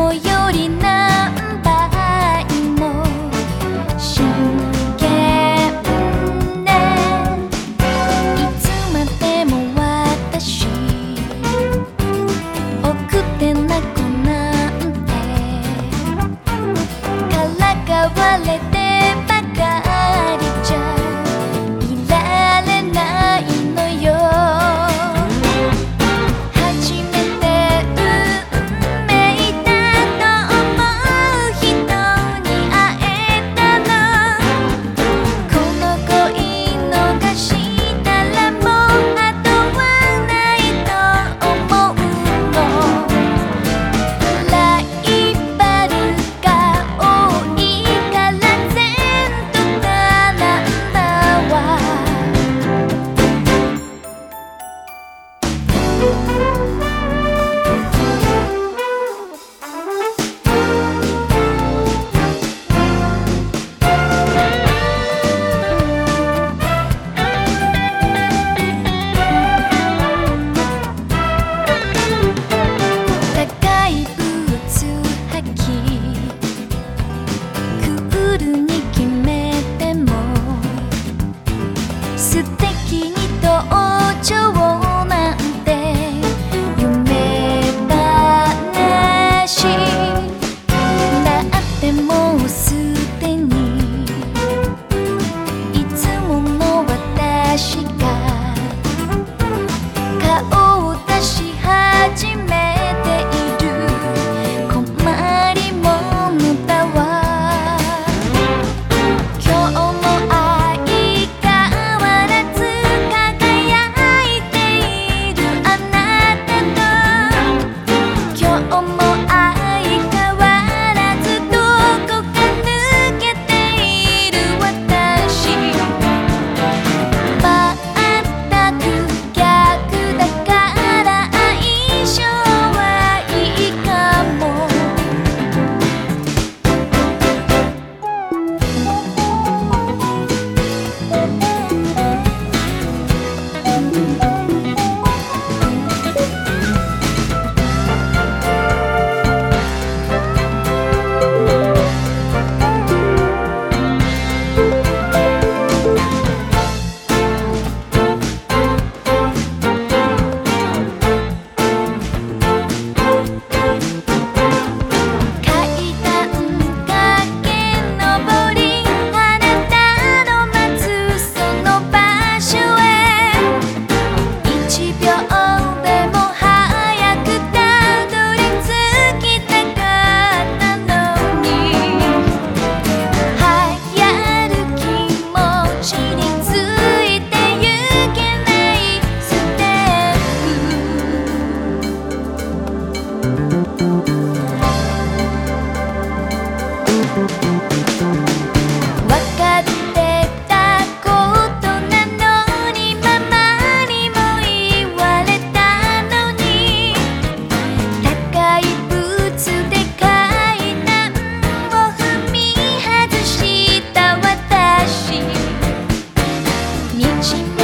もよりない一起